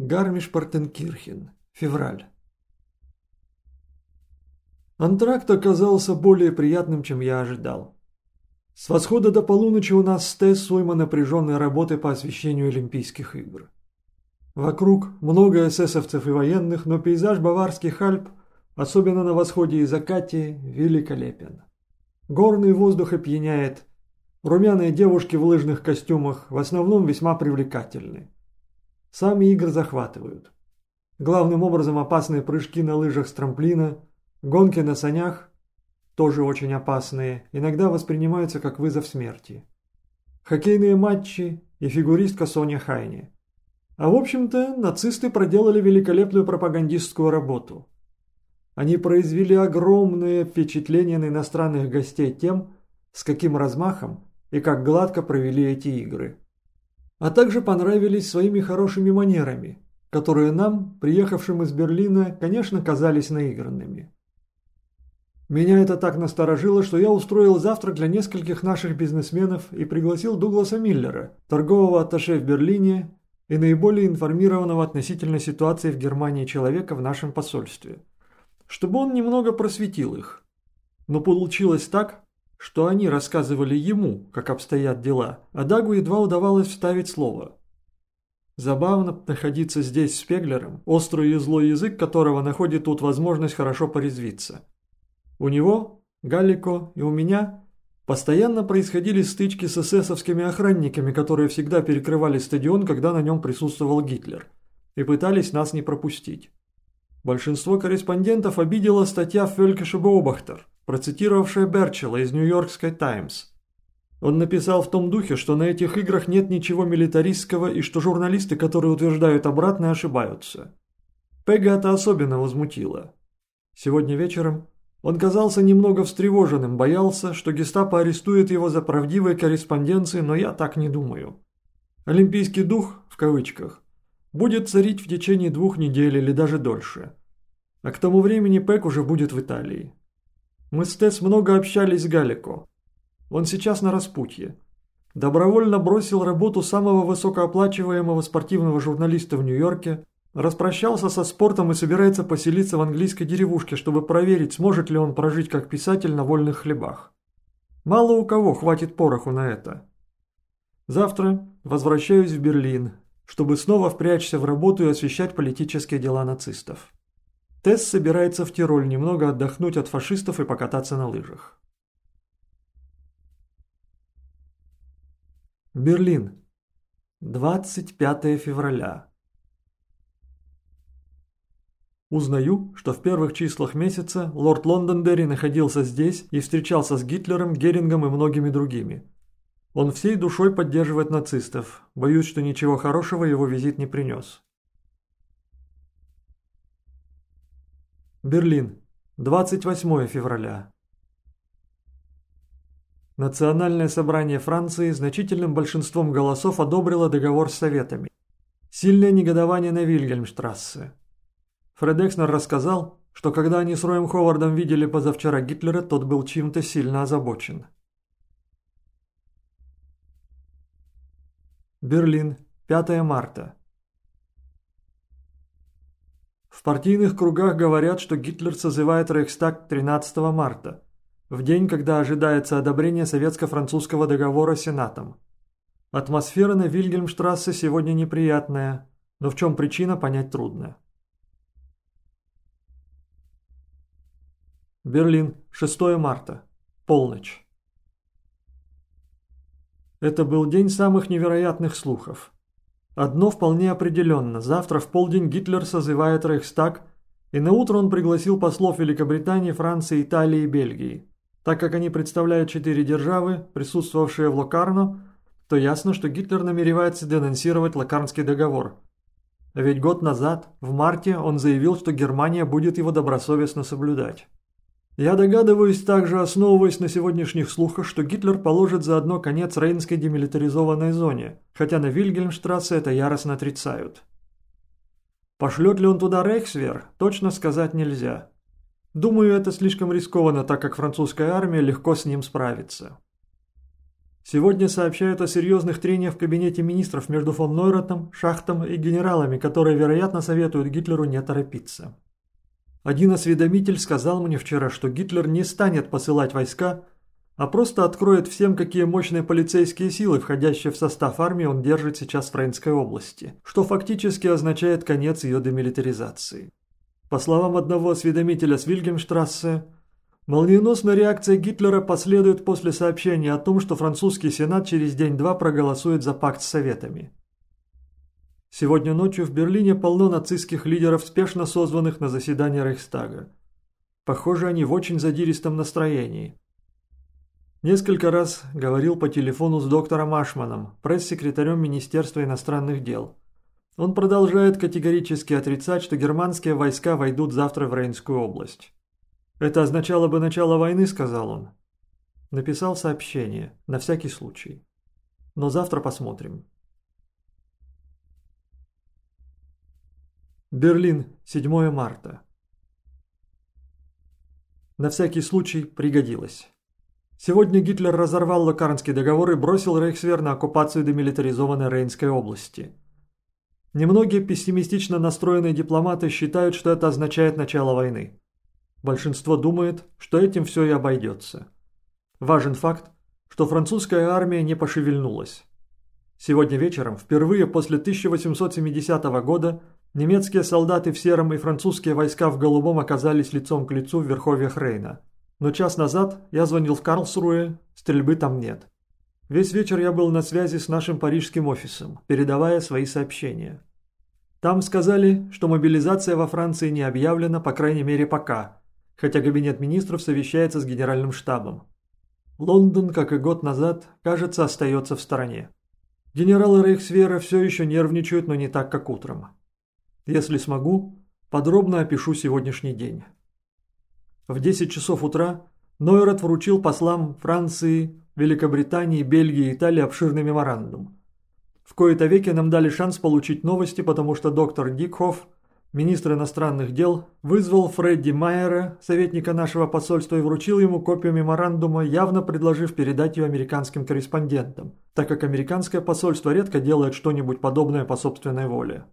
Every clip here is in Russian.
Гармиш-Партенкирхен. Февраль. Антракт оказался более приятным, чем я ожидал. С восхода до полуночи у нас с Тесс уйма напряженной работы по освещению Олимпийских игр. Вокруг много эсэсовцев и военных, но пейзаж баварских Альп, особенно на восходе и закате, великолепен. Горный воздух опьяняет. Румяные девушки в лыжных костюмах в основном весьма привлекательны. Сами игры захватывают. Главным образом опасные прыжки на лыжах с трамплина, гонки на санях, тоже очень опасные, иногда воспринимаются как вызов смерти. Хоккейные матчи и фигуристка Соня Хайне. А в общем-то, нацисты проделали великолепную пропагандистскую работу. Они произвели огромное впечатление на иностранных гостей тем, с каким размахом и как гладко провели эти игры а также понравились своими хорошими манерами, которые нам, приехавшим из Берлина, конечно, казались наигранными. Меня это так насторожило, что я устроил завтрак для нескольких наших бизнесменов и пригласил Дугласа Миллера, торгового атташе в Берлине и наиболее информированного относительно ситуации в Германии человека в нашем посольстве, чтобы он немного просветил их. Но получилось так, что они рассказывали ему, как обстоят дела, а Дагу едва удавалось вставить слово. Забавно находиться здесь с Пеглером, острый и злой язык которого находит тут возможность хорошо порезвиться. У него, Галлико и у меня постоянно происходили стычки с эсэсовскими охранниками, которые всегда перекрывали стадион, когда на нем присутствовал Гитлер, и пытались нас не пропустить. Большинство корреспондентов обидела статья Фелькеша Боубахтер, процитировавшая Берчелла из Нью-Йоркской «Таймс». Он написал в том духе, что на этих играх нет ничего милитаристского и что журналисты, которые утверждают обратное, ошибаются. Пега это особенно возмутило. Сегодня вечером он казался немного встревоженным, боялся, что гестапо арестует его за правдивые корреспонденции, но я так не думаю. «Олимпийский дух», в кавычках, будет царить в течение двух недель или даже дольше. А к тому времени Пек уже будет в Италии. Мы с Тесс много общались с Галико. Он сейчас на распутье. Добровольно бросил работу самого высокооплачиваемого спортивного журналиста в Нью-Йорке, распрощался со спортом и собирается поселиться в английской деревушке, чтобы проверить, сможет ли он прожить как писатель на вольных хлебах. Мало у кого хватит пороху на это. Завтра возвращаюсь в Берлин, чтобы снова впрячься в работу и освещать политические дела нацистов. Тесс собирается в Тироль немного отдохнуть от фашистов и покататься на лыжах. Берлин. 25 февраля. Узнаю, что в первых числах месяца лорд Лондондерри находился здесь и встречался с Гитлером, Герингом и многими другими. Он всей душой поддерживает нацистов. Боюсь, что ничего хорошего его визит не принес. Берлин. 28 февраля. Национальное собрание Франции значительным большинством голосов одобрило договор с Советами. Сильное негодование на Вильгельмштрассе. Фред Экснер рассказал, что когда они с Роем Ховардом видели позавчера Гитлера, тот был чем-то сильно озабочен. Берлин, 5 марта. В партийных кругах говорят, что Гитлер созывает Рейхстаг 13 марта, в день, когда ожидается одобрение советско-французского договора Сенатом. Атмосфера на Вильгельмштрассе сегодня неприятная, но в чем причина, понять трудно. Берлин, 6 марта. Полночь. Это был день самых невероятных слухов. Одно вполне определенно. Завтра в полдень Гитлер созывает Рейхстаг, и на утро он пригласил послов Великобритании, Франции, Италии и Бельгии. Так как они представляют четыре державы, присутствовавшие в Локарно, то ясно, что Гитлер намеревается денонсировать Локарнский договор. Ведь год назад, в марте, он заявил, что Германия будет его добросовестно соблюдать. Я догадываюсь также, основываясь на сегодняшних слухах, что Гитлер положит заодно конец Рейнской демилитаризованной зоне, хотя на Вильгельмштрассе это яростно отрицают. Пошлет ли он туда Рейхсвер, точно сказать нельзя. Думаю, это слишком рискованно, так как французская армия легко с ним справится. Сегодня сообщают о серьезных трениях в кабинете министров между фон Нойратом, Шахтом и генералами, которые, вероятно, советуют Гитлеру не торопиться. Один осведомитель сказал мне вчера, что Гитлер не станет посылать войска, а просто откроет всем, какие мощные полицейские силы, входящие в состав армии, он держит сейчас в Рейнской области, что фактически означает конец ее демилитаризации. По словам одного осведомителя с Вильгельмштрассе, Молниеносная реакция Гитлера последует после сообщения о том, что французский сенат через день-два проголосует за пакт с Советами. Сегодня ночью в Берлине полно нацистских лидеров, спешно созванных на заседание Рейхстага. Похоже, они в очень задиристом настроении. Несколько раз говорил по телефону с доктором Ашманом, пресс-секретарем Министерства иностранных дел. Он продолжает категорически отрицать, что германские войска войдут завтра в Рейнскую область. «Это означало бы начало войны», — сказал он. Написал сообщение, на всякий случай. Но завтра посмотрим. Берлин, 7 марта. На всякий случай пригодилось. Сегодня Гитлер разорвал Локарнский договор и бросил Рейхсвер на оккупацию демилитаризованной Рейнской области. Немногие пессимистично настроенные дипломаты считают, что это означает начало войны. Большинство думает, что этим все и обойдется. Важен факт, что французская армия не пошевельнулась. Сегодня вечером, впервые после 1870 года, немецкие солдаты в сером и французские войска в голубом оказались лицом к лицу в верховьях Рейна. Но час назад я звонил в Карлсруэ, стрельбы там нет. Весь вечер я был на связи с нашим парижским офисом, передавая свои сообщения. Там сказали, что мобилизация во Франции не объявлена, по крайней мере пока, хотя Кабинет министров совещается с Генеральным штабом. Лондон, как и год назад, кажется, остается в стороне. Генералы Рейхсвера все еще нервничают, но не так, как утром. Если смогу, подробно опишу сегодняшний день. В 10 часов утра Нойрат вручил послам Франции, Великобритании, Бельгии и Италии обширный меморандум. В кои-то веки нам дали шанс получить новости, потому что доктор Дикхофф Министр иностранных дел вызвал Фредди Майера, советника нашего посольства, и вручил ему копию меморандума, явно предложив передать ее американским корреспондентам, так как американское посольство редко делает что-нибудь подобное по собственной воле.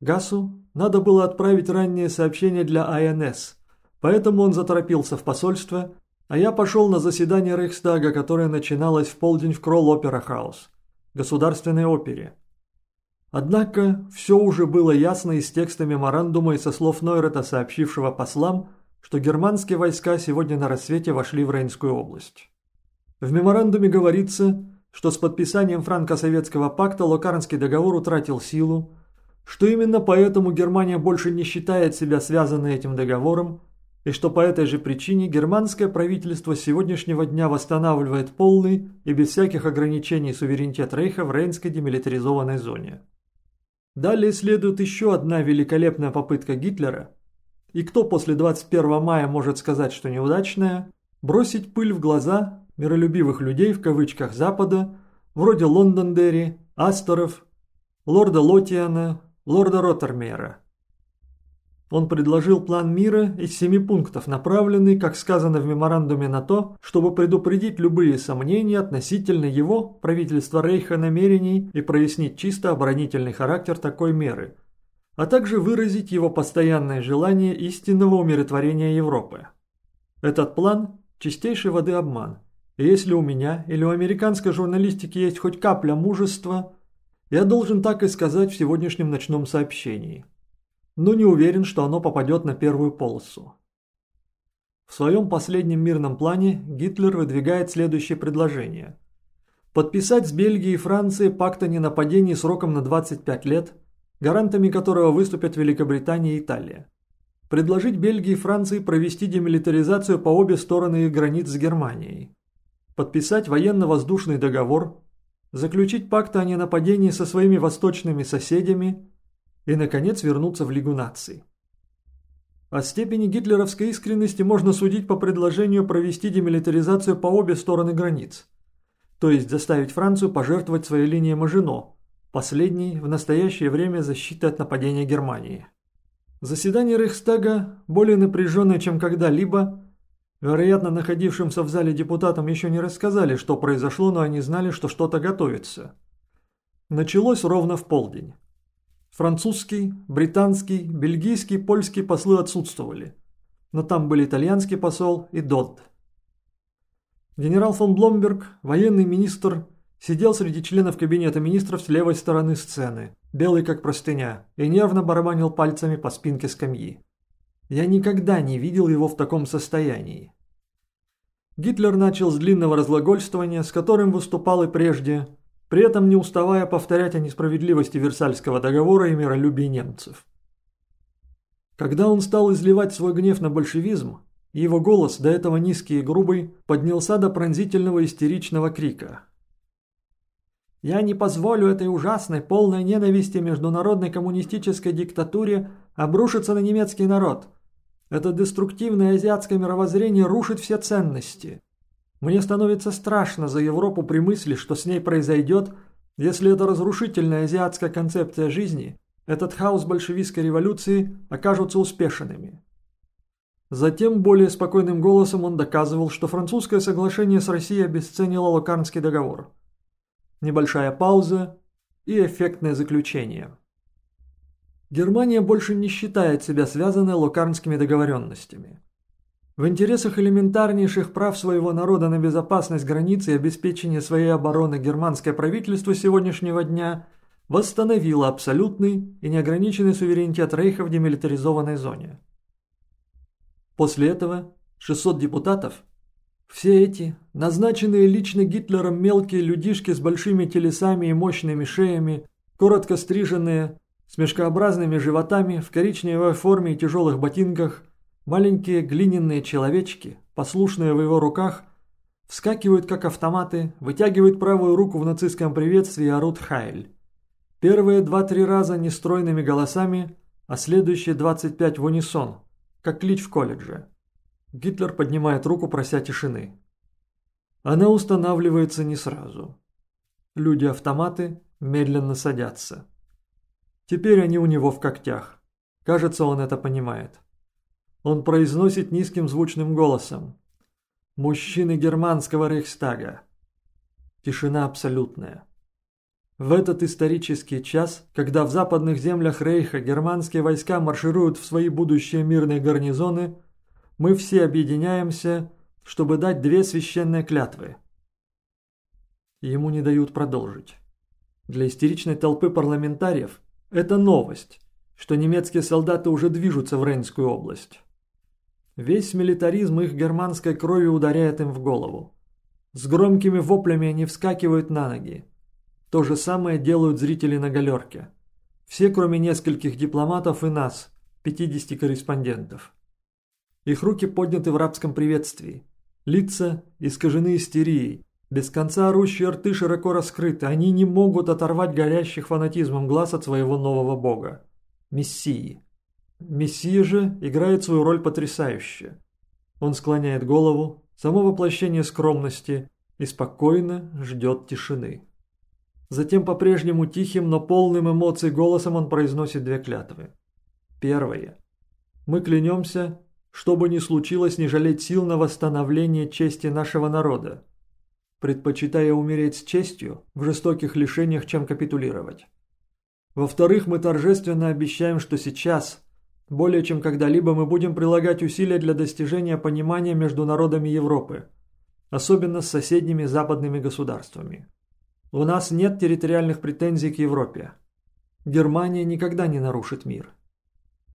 Гасу надо было отправить раннее сообщение для АНС, поэтому он заторопился в посольство, а я пошел на заседание Рейхстага, которое начиналось в полдень в Кролл Опера Хаус, государственной опере, Однако все уже было ясно из текста меморандума и со слов Нойрета, сообщившего послам, что германские войска сегодня на рассвете вошли в Рейнскую область. В меморандуме говорится, что с подписанием франко-советского пакта Локарнский договор утратил силу, что именно поэтому Германия больше не считает себя связанной этим договором, и что по этой же причине германское правительство сегодняшнего дня восстанавливает полный и без всяких ограничений суверенитет Рейха в Рейнской демилитаризованной зоне. Далее следует еще одна великолепная попытка Гитлера, и кто после 21 мая может сказать, что неудачная, бросить пыль в глаза миролюбивых людей в кавычках Запада, вроде Лондондерри, Асторов, лорда Лотиана, лорда Роттермейра. Он предложил план мира из семи пунктов, направленный, как сказано в меморандуме, на то, чтобы предупредить любые сомнения относительно его, правительства Рейха, намерений и прояснить чисто оборонительный характер такой меры, а также выразить его постоянное желание истинного умиротворения Европы. Этот план – чистейшей воды обман. И если у меня или у американской журналистики есть хоть капля мужества, я должен так и сказать в сегодняшнем ночном сообщении – но не уверен, что оно попадет на первую полосу. В своем последнем мирном плане Гитлер выдвигает следующее предложение. Подписать с Бельгией и Францией пакт о ненападении сроком на 25 лет, гарантами которого выступят Великобритания и Италия. Предложить Бельгии и Франции провести демилитаризацию по обе стороны их границ с Германией. Подписать военно-воздушный договор, заключить пакт о ненападении со своими восточными соседями и, наконец, вернуться в Лигу наций. О степени гитлеровской искренности можно судить по предложению провести демилитаризацию по обе стороны границ, то есть заставить Францию пожертвовать своей линией Мажино, последней в настоящее время защиты от нападения Германии. Заседание Рейхстага, более напряженное, чем когда-либо, Вероятно, находившимся в зале депутатам еще не рассказали, что произошло, но они знали, что что-то готовится. Началось ровно в полдень. Французский, британский, бельгийский, польский послы отсутствовали. Но там были итальянский посол и Додд. Генерал фон Бломберг, военный министр, сидел среди членов кабинета министров с левой стороны сцены, белый как простыня, и нервно барабанил пальцами по спинке скамьи. Я никогда не видел его в таком состоянии. Гитлер начал с длинного разглагольствования, с которым выступал и прежде, при этом не уставая повторять о несправедливости Версальского договора и миролюбии немцев. Когда он стал изливать свой гнев на большевизм, его голос, до этого низкий и грубый, поднялся до пронзительного истеричного крика. «Я не позволю этой ужасной, полной ненависти международной коммунистической диктатуре обрушиться на немецкий народ. Это деструктивное азиатское мировоззрение рушит все ценности. Мне становится страшно за Европу при мысли, что с ней произойдет, если эта разрушительная азиатская концепция жизни, этот хаос большевистской революции окажутся успешными. Затем более спокойным голосом он доказывал, что французское соглашение с Россией обесценило Локарнский договор. Небольшая пауза и эффектное заключение. Германия больше не считает себя связанной локарнскими договоренностями. В интересах элементарнейших прав своего народа на безопасность границы и обеспечение своей обороны германское правительство сегодняшнего дня восстановило абсолютный и неограниченный суверенитет Рейха в демилитаризованной зоне. После этого 600 депутатов, все эти, назначенные лично Гитлером мелкие людишки с большими телесами и мощными шеями, коротко стриженные, с мешкообразными животами, в коричневой форме и тяжелых ботинках, маленькие глиняные человечки, послушные в его руках, вскакивают как автоматы, вытягивают правую руку в нацистском приветствии и орут «Хайль». Первые два-три раза нестройными голосами, а следующие 25 в унисон – как клич в колледже. Гитлер поднимает руку, прося тишины. Она устанавливается не сразу. Люди-автоматы медленно садятся. Теперь они у него в когтях. Кажется, он это понимает. Он произносит низким звучным голосом. «Мужчины германского Рейхстага». Тишина абсолютная. В этот исторический час, когда в западных землях Рейха германские войска маршируют в свои будущие мирные гарнизоны, мы все объединяемся, чтобы дать две священные клятвы. Ему не дают продолжить. Для истеричной толпы парламентариев это новость, что немецкие солдаты уже движутся в Рейнскую область. Весь милитаризм их германской крови ударяет им в голову. С громкими воплями они вскакивают на ноги. То же самое делают зрители на галерке. Все, кроме нескольких дипломатов и нас, 50 корреспондентов. Их руки подняты в рабском приветствии. Лица искажены истерией. Без конца орущие рты широко раскрыты. Они не могут оторвать горящих фанатизмом глаз от своего нового бога. Мессии. Мессия же играет свою роль потрясающе. Он склоняет голову, само воплощение скромности, и спокойно ждет тишины. Затем по-прежнему тихим, но полным эмоций голосом он произносит две клятвы. Первое. Мы клянемся, что бы ни случилось, не жалеть сил на восстановление чести нашего народа, предпочитая умереть с честью в жестоких лишениях, чем капитулировать. Во-вторых, мы торжественно обещаем, что сейчас, более чем когда-либо, мы будем прилагать усилия для достижения понимания между народами Европы, особенно с соседними западными государствами. У нас нет территориальных претензий к Европе. Германия никогда не нарушит мир.